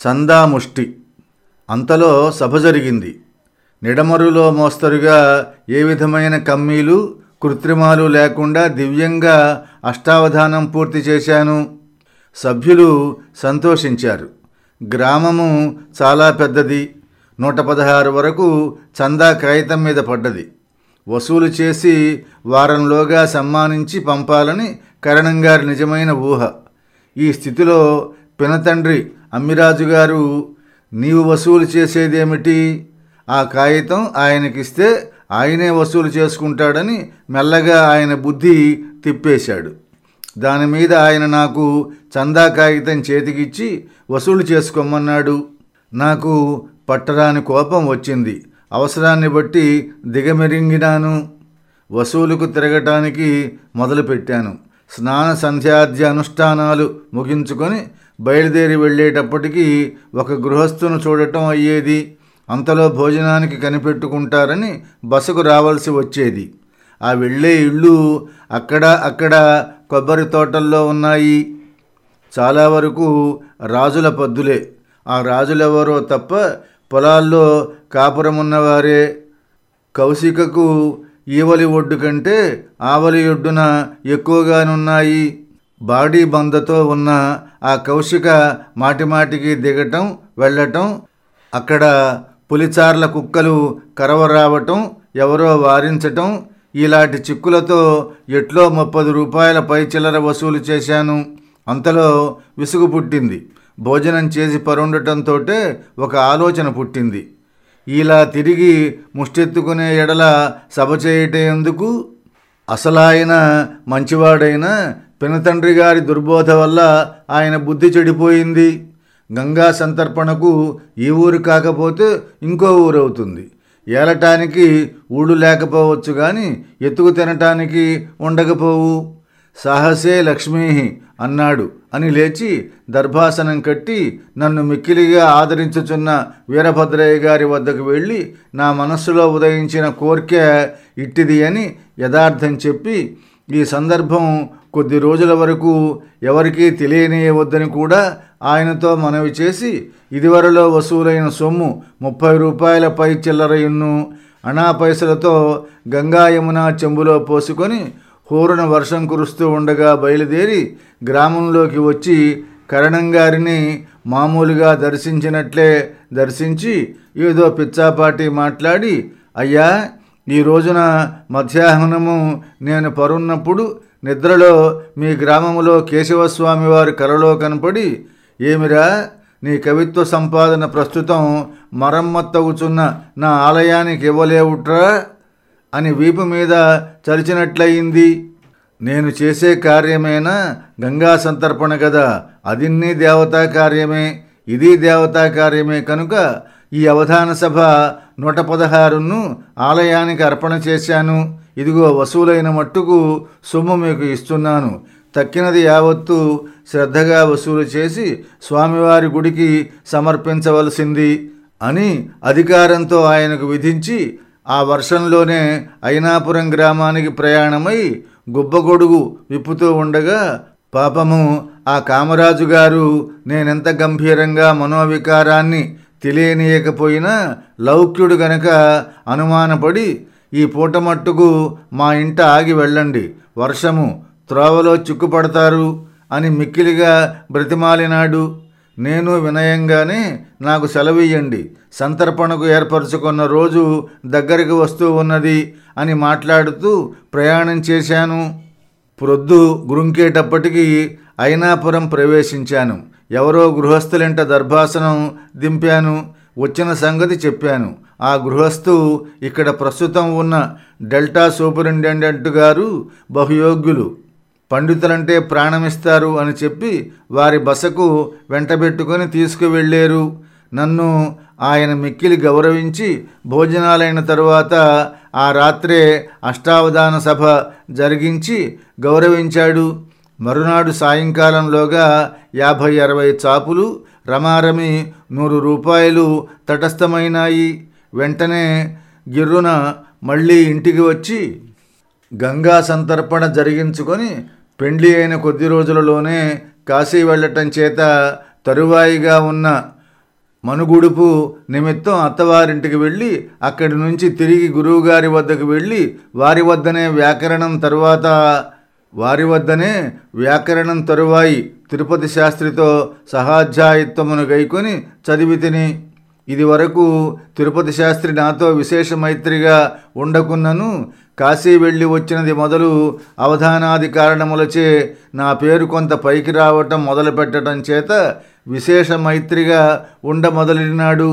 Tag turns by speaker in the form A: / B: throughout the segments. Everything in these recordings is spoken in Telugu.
A: చందాముష్టి అంతలో సభ జరిగింది. నిడమరులో మోస్తరుగా ఏ విధమైన కమ్మీలు కృత్రిమాలు లేకుండా దివ్యంగా అష్టావధానం పూర్తి చేశాను. సభ్యులు సంతోషించారు. గ్రామము చాలా పెద్దది. నూట పదహారు వరకు చందా కాగితం మీద పడ్డది. వసూలు చేసి వారంలోగా సమ్మానించి పంపాలని కరణంగారి నిజమైన ఊహ. ఈ స్థితిలో పినతండ్రి అమ్మిరాజు గారు నీవు వసూలు చేసేదేమిటి? ఆ కాగితం ఆయనకిస్తే ఆయనే వసూలు చేసుకుంటాడని మెల్లగా ఆయన బుద్ధి తిప్పేశాడు. దాని మీద ఆయన నాకు చందా కాగితం చేతికిచ్చి వసూలు చేసుకోమన్నాడు. నాకు పట్టరాని కోపం వచ్చింది. అవసరాన్ని బట్టి దిగమెరింగినాను. వసూలుకు తిరగటానికి మొదలుపెట్టాను. స్నాన సంధ్యాద్య అనుష్ఠానాలు ముగించుకొని బయలుదేరి వెళ్ళేటప్పటికీ ఒక గృహస్థును చూడటం అయ్యేది. అంతలో భోజనానికి కనిపెట్టుకుంటారని బసకు రావాల్సి వచ్చేది. ఆ వెళ్ళే ఇళ్ళు అక్కడ అక్కడ కొబ్బరి తోటల్లో ఉన్నాయి. చాలా వరకు రాజుల పద్దులే. ఆ రాజులెవరో తప్ప పొలాల్లో కాపురమున్నవారే కౌశికకు ఈవలి ఒడ్డు కంటే ఆవలి ఒడ్డున ఎక్కువగానున్నాయి. బాడీ బందతో ఉన్న ఆ కౌశిక మాటిమాటికి దిగటం వెళ్ళటం అక్కడ పులిచార్ల కుక్కలు కరవరావటం ఎవరో వారించటం ఇలాంటి చిక్కులతో ఎట్లో ముప్పది రూపాయల పై చిల్లర వసూలు చేశాను. అంతలో విసుగు పుట్టింది. భోజనం చేసి పరుండటంతో ఒక ఆలోచన పుట్టింది. ఇలా తిరిగి ముష్టెత్తుకునే ఎడల సభ చేయటం ఎందుకు అసలాయన మంచివాడైన పినతండ్రి గారి దుర్బోధ వల్ల ఆయన బుద్ధి చెడిపోయింది. గంగా సంతర్పణకు ఈ ఊరు కాకపోతే ఇంకో ఊరు అవుతుంది. ఏలటానికి ఊళ్ళు లేకపోవచ్చు కానీ ఎత్తుకు తినటానికి ఉండకపోవు. సాహసే లక్ష్మీ అన్నాడు అని లేచి దర్భాసనం కట్టి నన్ను మిక్కిలిగా ఆదరించుచున్న వీరభద్రయ్య గారి వద్దకు వెళ్ళి నా మనస్సులో ఉదయించిన కోరిక ఇట్టిది అని యథార్థం చెప్పి ఈ సందర్భం కొద్ది రోజుల వరకు ఎవరికీ తెలియనియవద్దని కూడా ఆయనతో మనవి చేసి ఇదివరలో వసూలైన సొమ్ము ముప్పై రూపాయల పై చిల్లరయున్ను అనా పైసలతో గంగా యమున చెంబులో పోసుకొని హోరున వర్షం కురుస్తూ ఉండగా బయలుదేరి గ్రామంలోకి వచ్చి కరణంగారిని మామూలుగా దర్శించినట్లే దర్శించి ఏదో పిచ్చాపాటి మాట్లాడి అయ్యా ఈ రోజున మధ్యాహ్నము నేను పరున్నప్పుడు నిద్రలో మీ గ్రామములో కేశవస్వామి వారి కలలో కనపడి ఏమిరా? నీ కవిత్వ సంపాదన ప్రస్తుతం మరమ్మత్తవుచున్న నా ఆలయానికి ఇవ్వలేవుట్రా? అని వీపు మీద చరిచినట్లయింది నేను చేసే కార్యమేనా? గంగా సంతర్పణ కదా. అదిన్నీ దేవతా కార్యమే. ఇది దేవతా కార్యమే కనుక ఈ అవధాన సభ నూట పదహారును ఆలయానికి అర్పణ చేశాను. ఇదిగో వసూలైన మట్టుకు సొమ్ము మీకు ఇస్తున్నాను. తక్కినది యావత్తు శ్రద్ధగా వసూలు చేసి స్వామివారి గుడికి సమర్పించవలసింది అని అధికారంతో ఆయనకు విధించి ఆ వర్షంలోనే అయినాపురం గ్రామానికి ప్రయాణమై గుబ్బగొడుగు విప్పుతూ ఉండగా పాపము ఆ కామరాజు గారు నేనెంత గంభీరంగా మనోవికారాన్ని తెలియనీయకపోయినా లౌక్యుడు గనక అనుమానపడి ఈ పూట మట్టుకు మా ఇంట ఆగి వెళ్ళండి. వర్షము త్రోవలో చిక్కుపడతారు అని మిక్కిలిగా బ్రతిమాలినాడు. నేను వినయంగానే నాకు సెలవియ్యండి. సంతర్పణకు ఏర్పరచుకున్న రోజు దగ్గరికి వస్తూ ఉన్నది అని మాట్లాడుతూ ప్రయాణం చేశాను. ప్రొద్దు గురుంకేటప్పటికీ అయినాపురం ప్రవేశించాను. ఎవరో గృహస్థులింట దర్భాసనం దింపాను. వచ్చిన సంగతి చెప్పాను. ఆ గృహస్థు ఇక్కడ ప్రస్తుతం ఉన్న డెల్టా సూపరింటెండెంట్ గారు బహుయోగ్యులు. పండితులంటే ప్రాణమిస్తారు అని చెప్పి వారి బసకు వెంటబెట్టుకొని తీసుకువెళ్ళారు. నన్ను ఆయన మిక్కిలి గౌరవించి భోజనాలైన తరువాత ఆ రాత్రే అష్టావధాన సభ జరిగించి గౌరవించాడు. మరునాడు సాయంకాలంలోగా యాభై అరవై చాపులు రమారమి నూరు రూపాయలు తటస్థమైనాయి. వెంటనే గిర్రున మళ్ళీ ఇంటికి వచ్చి గంగా సంతర్పణ జరిగించుకొని పెండ్లి అయిన కొద్ది రోజులలోనే కాశీ వెళ్ళటం చేత తరువాయిగా ఉన్న మనుగుడుపు నిమిత్తం అత్తవారింటికి వెళ్ళి అక్కడి నుంచి తిరిగి గురువుగారి వద్దకు వెళ్ళి వారి వద్దనే వ్యాకరణం తరువాత వారి వద్దనే వ్యాకరణం తరువాయి తిరుపతి శాస్త్రితో సహాధ్యాయిత్వమును గైకొని చదివి తిని ఇది వరకు తిరుపతి శాస్త్రి నాతో విశేష మైత్రిగా ఉండకున్నను కాశీ వెళ్ళి వచ్చినది మొదలు అవధానాది కారణములచే నా పేరు కొంత పైకి రావటం మొదలుపెట్టడం చేత విశేష మైత్రిగా ఉండమొదలినాడు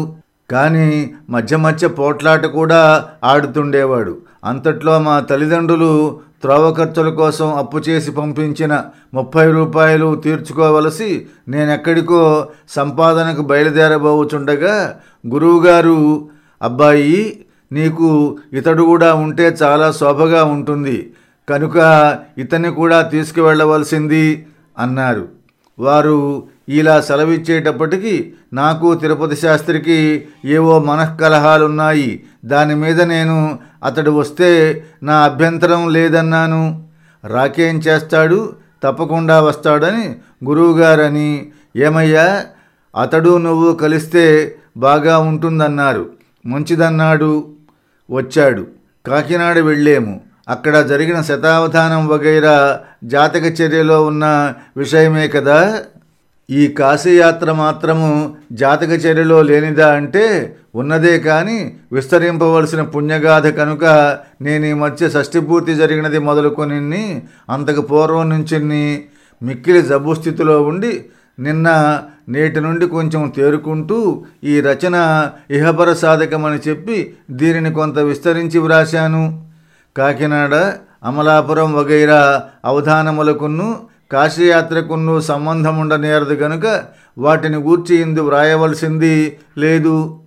A: కానీ మధ్య మధ్య పోట్లాట కూడా ఆడుతుండేవాడు. అంతట్లో మా తల్లిదండ్రులు త్రోవ ఖర్చుల కోసం అప్పు చేసి పంపించిన ముప్పై రూపాయలు తీర్చుకోవలసి నేనెక్కడికో సంపాదనకు బయలుదేరబోచుండగా గురువుగారు అబ్బాయి నీకు ఇతడు కూడా ఉంటే చాలా శోభగా ఉంటుంది. కనుక ఇతన్ని కూడా తీసుకువెళ్ళవలసింది అన్నారు. వారు ఇలా సెలవిచ్చేటప్పటికీ నాకు తిరుపతి శాస్త్రికి ఏవో మనఃకలహాలున్నాయి. దాని మీద నేను అతడు వస్తే నా అభ్యంతరం లేదన్నాను. రాకేం చేస్తాడు? తప్పకుండా వస్తాడని గురువుగారని. ఏమయ్యా? అతడు నువ్వు కలిస్తే బాగా ఉంటుందన్నారు. మంచిదన్నాడు. వచ్చాడు. కాకినాడ వెళ్ళేము. అక్కడ జరిగిన శతావధానం వగైరా జాతక చర్యలో ఉన్న విషయమే కదా? ఈ కాశీయాత్ర మాత్రము జాతక చర్యలో లేనిదా అంటే ఉన్నదే కానీ విస్తరింపవలసిన పుణ్యగాథ కనుక నేను ఈ మధ్య షష్ఠిపూర్తి జరిగినది మొదలుకొని అంతకు పూర్వం నుంచి మిక్కిలి జబ్బు స్థితిలో ఉండి నిన్న నేటి నుండి కొంచెం తేరుకుంటూ ఈ రచన ఇహపర సాధకమని చెప్పి దీనిని కొంత విస్తరించి వ్రాశాను. కాకినాడ అమలాపురం వగైరా అవధానములకును కాశీయాత్రకును సంబంధముండనేరదు గనుక వాటిని గూర్చి ఇందు వ్రాయవలసింది లేదు.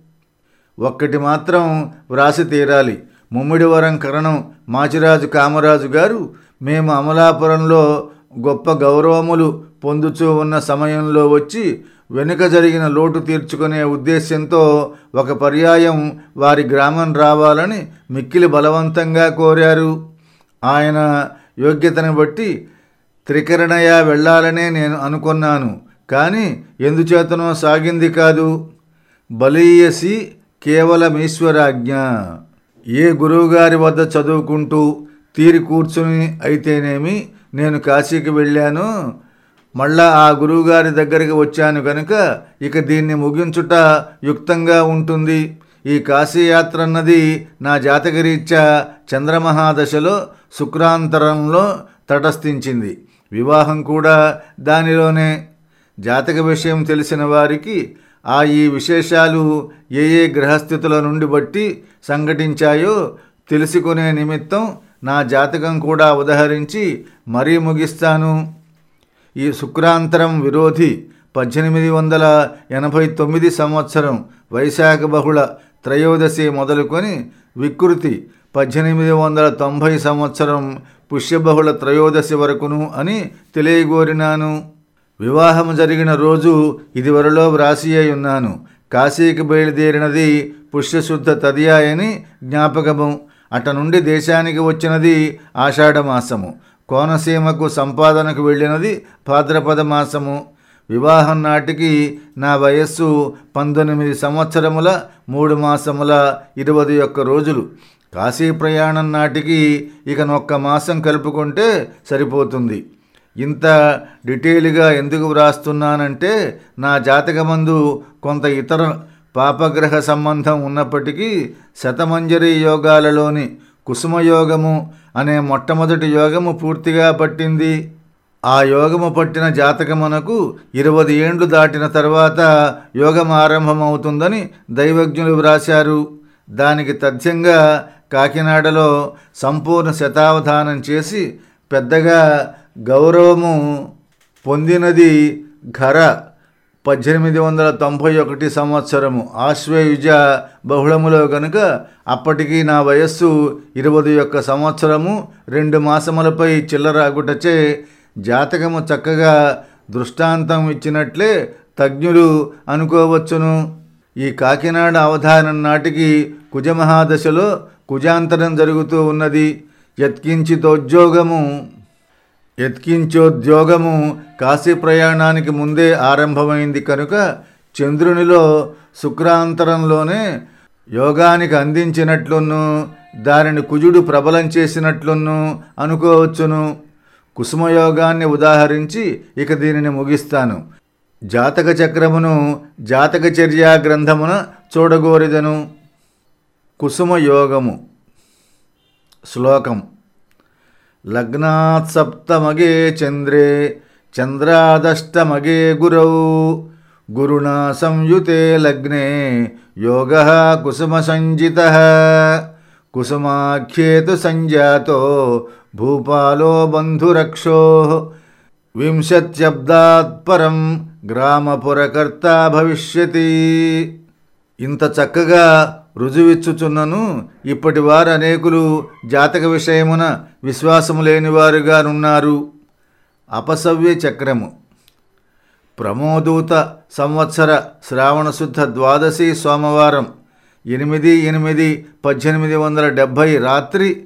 A: ఒక్కటి మాత్రం వ్రాసి తీరాలి. ముమ్మిడివరం కరణం మాచిరాజు కామరాజు గారు మేము అమలాపురంలో గొప్ప గౌరవములు పొందుచూ ఉన్న సమయంలో వచ్చి వెనుక జరిగిన లోటు తీర్చుకునే ఉద్దేశ్యంతో ఒక పర్యాయం వారి గ్రామం రావాలని మిక్కిలి బలవంతంగా కోరారు. ఆయన యోగ్యతను బట్టి త్రికరణయ వెళ్ళాలనే నేను అనుకున్నాను కానీ ఎందుచేతనో సాగింది కాదు. బలీయసి కేవలమీశ్వరాజ్ఞ. ఏ గురువుగారి వద్ద చదువుకుంటూ తీరి కూర్చుని అయితేనేమి నేను కాశీకి వెళ్ళాను. మళ్ళా ఆ గురువుగారి దగ్గరికి వచ్చాను కనుక ఇక దీన్ని ముగించుట యుక్తంగా ఉంటుంది. ఈ కాశీయాత్ర అన్నది నా జాతకరీత్యా చంద్రమహాదశలో శుక్రాంతరంలో తటస్థించింది. వివాహం కూడా దానిలోనే. జాతక విషయం తెలిసిన వారికి ఆ ఈ విశేషాలు ఏ ఏ గ్రహస్థితుల నుండి బట్టి సంఘటించాయో తెలుసుకునే నిమిత్తం నా జాతకం కూడా ఉదహరించి మరీ ముగిస్తాను. ఈ శుక్రాంతరం విరోధి పద్దెనిమిది వందల ఎనభై తొమ్మిది సంవత్సరం వైశాఖ బహుళ త్రయోదశి మొదలుకొని వికృతి పద్దెనిమిది వందల తొంభై సంవత్సరం పుష్యబహుళ త్రయోదశి వరకును అని తెలియగోరినాను. వివాహం జరిగిన రోజు ఇదివరలో వ్రాసి అయి ఉన్నాను. కాశీకి బయలుదేరినది పుష్యశుద్ధ తదియాయని జ్ఞాపకము. అట నుండి దేశానికి వచ్చినది ఆషాఢమాసము కోనసీమకు సంపాదనకు వెళ్ళినది భాద్రపద మాసము. వివాహం నాటికి నా వయస్సు పంతొమ్మిది సంవత్సరముల మూడు మాసముల ఇరవై ఒక్క రోజులు. కాశీ ప్రయాణం నాటికి ఇక నొక్క మాసం కలుపుకుంటే సరిపోతుంది. ఇంత డీటెయిల్గా ఎందుకు వ్రాస్తున్నానంటే నా జాతకమందు కొంత ఇతర పాపగ్రహ సంబంధం ఉన్నప్పటికీ శతమంజరి యోగాలలోని కుసుమయోగము అనే మొట్టమొదటి యోగము పూర్తిగా పట్టింది. ఆ యోగము పట్టిన జాతకమునకు ఇరవై ఏండ్లు దాటిన తర్వాత యోగం ఆరంభమవుతుందని దైవజ్ఞులు వ్రాశారు. దానికి తథ్యంగా కాకినాడలో సంపూర్ణ శతావధానం చేసి పెద్దగా గౌరవము పొందినది ఘర. పద్దెనిమిది వందల తొంభై ఒకటి సంవత్సరము. ఆశ్వయుజ బహుళములో గనుక అప్పటికి నా వయస్సు ఇరవై ఒక్క సంవత్సరము రెండు మాసములపై చిల్లరాగుటచే జాతకము చక్కగా దృష్టాంతం ఇచ్చినట్లే తజ్ఞులు అనుకోవచ్చును. ఈ కాకినాడ అవధానం నాటికి కుజమహాదశలో కుజాంతరం జరుగుతూ ఉన్నది. యత్కించితోద్యోగము యత్కించోద్యోగము కాశీ ప్రయాణానికి ముందే ఆరంభమైంది కనుక చంద్రునిలో శుక్రాంతరంలోనే యోగానికి అందించినట్లును దానిని కుజుడు ప్రబలం చేసినట్లును అనుకోవచ్చును. కుసుమయోగాన్ని ఉదాహరించి ఇక దీనిని ముగిస్తాను. జాతక చక్రమును జాతక చర్యా గ్రంథమున చూడగోరిదను. కుసుమయోగము శ్లోకం लग्नात् सप्तमगे चन्द्रे चन्द्रादष्टमगे गुरौ। गुरुणा संयुते लग्ने योगः कुसुमसञ्जितः कुसुमाख्ये तु सञ्जातो भूपालो बन्धुरक्षोः। विंशत्यब्दात् परं ग्रामपुरकर्ता भविष्यति। ఇంత చక్కగా రుజువిచ్చుచున్నను ఇప్పటి వారు అనేకులు జాతక విషయమున విశ్వాసము లేనివారుగానున్నారు అపసవ్య చక్రము. ప్రమోదూత సంవత్సర శ్రావణశుద్ధ ద్వాదశి సోమవారం ఎనిమిది ఎనిమిది పద్దెనిమిది వందల డెబ్భై రాత్రి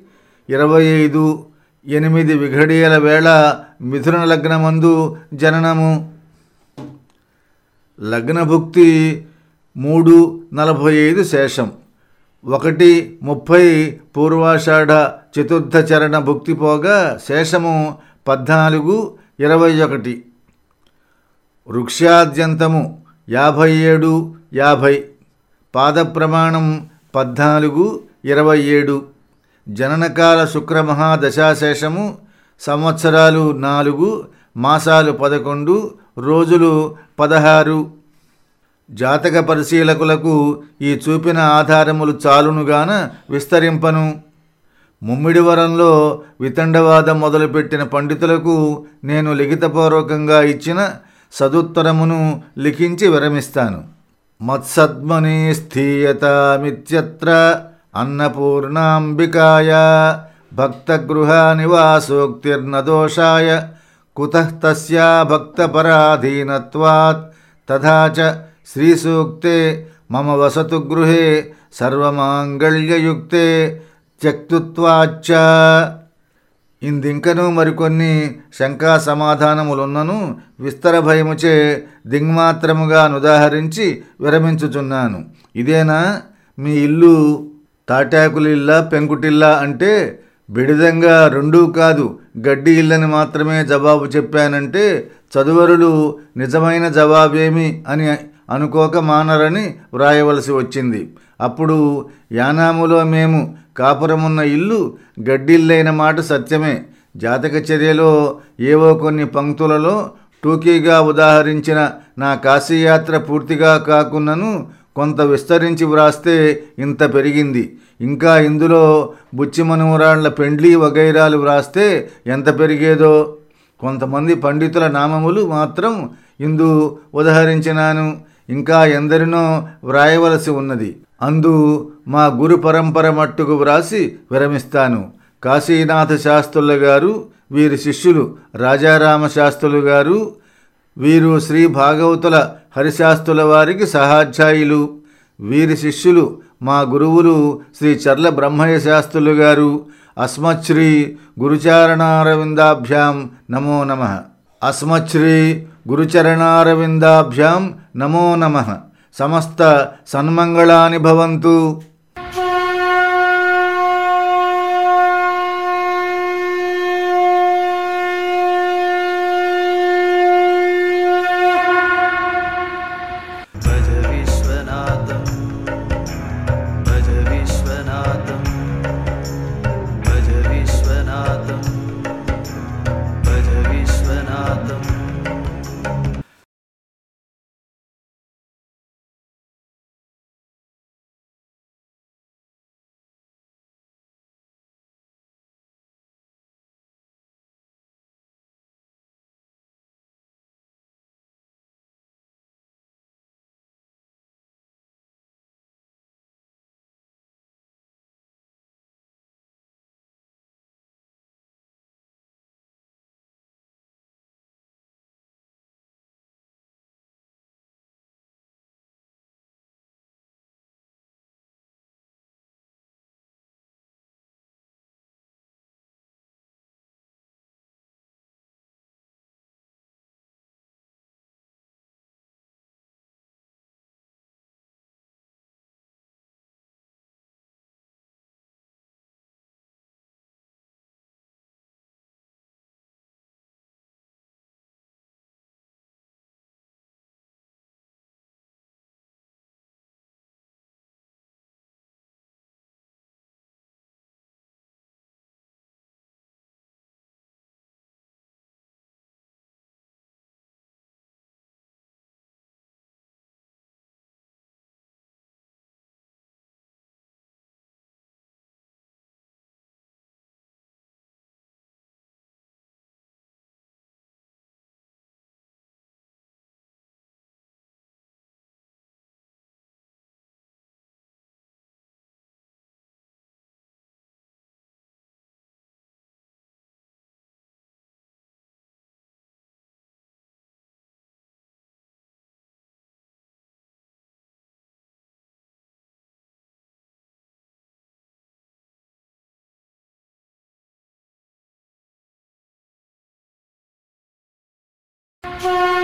A: ఇరవై ఐదు ఎనిమిది విఘడియల వేళ మిథున లగ్నమందు జననము. లగ్నభుక్తి మూడు నలభై ఐదు శేషం. ఒకటి ముప్పై పూర్వాషాఢ చతుర్థ చరణ భుక్తిపోగా శేషము పద్నాలుగు ఇరవై ఒకటి వృక్షాద్యంతము యాభై ఏడు యాభై. పాద ప్రమాణం పద్నాలుగు ఇరవై ఏడు జననకాల శుక్రమహాదశాశేషము సంవత్సరాలు నాలుగు మాసాలు పదకొండు రోజులు పదహారు. జాతక పరిశీలకులకు ఈ చూపిన ఆధారములు చాలునుగాన విస్తరింపను. ముమ్మిడివరంలో వితండవాదం మొదలుపెట్టిన పండితులకు నేను లిఖితపూర్వకంగా ఇచ్చిన సదుత్తరమును లిఖించి విరమిస్తాను. మత్సద్మని స్థీయతామిత్యత్ర అన్నపూర్ణాంబికాయ భక్తగృహ నివాసోక్తిర్న దోషాయ కుతః తస్యా భక్తపరాధీనత్వాత్ తథా చ శ్రీసూక్తే మమ వసతు గృహే సర్వమాంగళ్యయుక్తే త్యక్తుత్వాచ్చ ఇందింకను మరికొన్ని శంకా సమాధానములున్నను విస్తర భయముచే దింగ్మాత్రముగా నుదాహరించి విరమించుచున్నాను. ఇదేనా? మీ ఇల్లు తాటాకులిల్లా పెంకుటిల్లా అంటే బిడిదంగా రెండూ కాదు గడ్డి ఇల్లని మాత్రమే జవాబు చెప్పానంటే చదువరులు నిజమైన జవాబేమి అని అనుకోక మానరని వ్రాయవలసి వచ్చింది. అప్పుడు యానాములో మేము కాపురమున్న ఇల్లు గడ్డిల్లైన మాట సత్యమే. జాతక చర్యలో ఏవో కొన్ని పంక్తులలో టూకీగా ఉదాహరించిన నా కాశీయాత్ర పూర్తిగా కాకున్నను కొంత విస్తరించి వ్రాస్తే ఇంత పెరిగింది. ఇంకా ఇందులో బుచ్చిమనుమరాళ్ళ పెండ్లి వగైరాలు వ్రాస్తే ఎంత పెరిగేదో? కొంతమంది పండితుల నామములు మాత్రం ఇందు ఉదహరించినాను. ఇంకా ఎందరినో వ్రాయవలసి ఉన్నది. అందు మా గురు పరంపర మట్టుకు వ్రాసి విరమిస్తాను. కాశీనాథ శాస్త్రుల గారు వీరి శిష్యులు రాజారామ శాస్త్రులు గారు వీరు శ్రీ భాగవతుల హరిశాస్త్రుల వారికి సహాధ్యాయులు. వీరి శిష్యులు మా గురువులు శ్రీ చర్ల బ్రహ్మయ్య శాస్త్రులు గారు అస్మశ్రీ గురుచారణారవిందాభ్యాం నమో నమ. అస్మశ్రీ గురుచరణారవిందాభ్యాం నమో నమ సమస్త సన్మంగళాని భవంతు
B: Bye.